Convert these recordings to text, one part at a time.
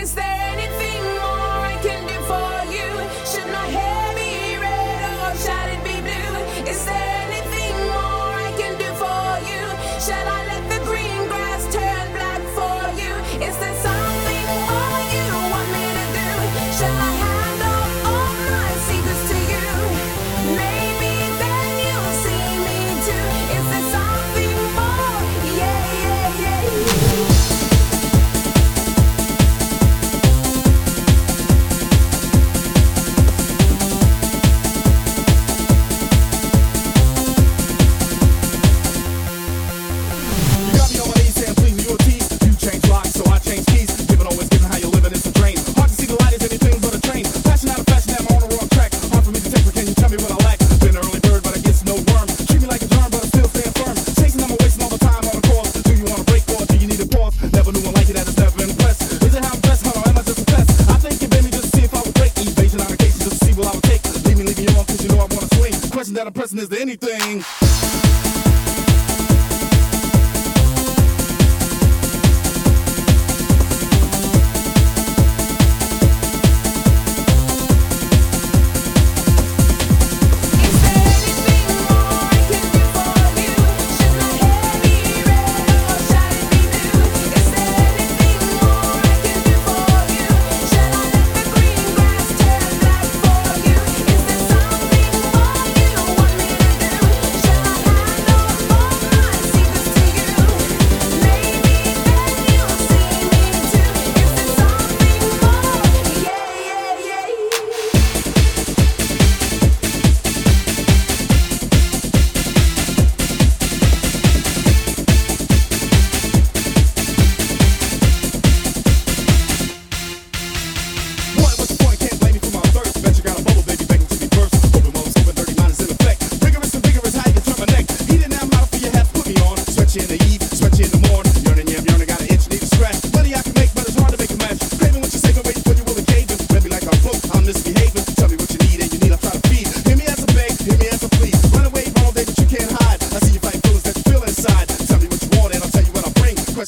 is there cause you know I wanna swing. Question that I'm pressing is there anything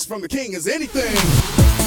from the king is anything.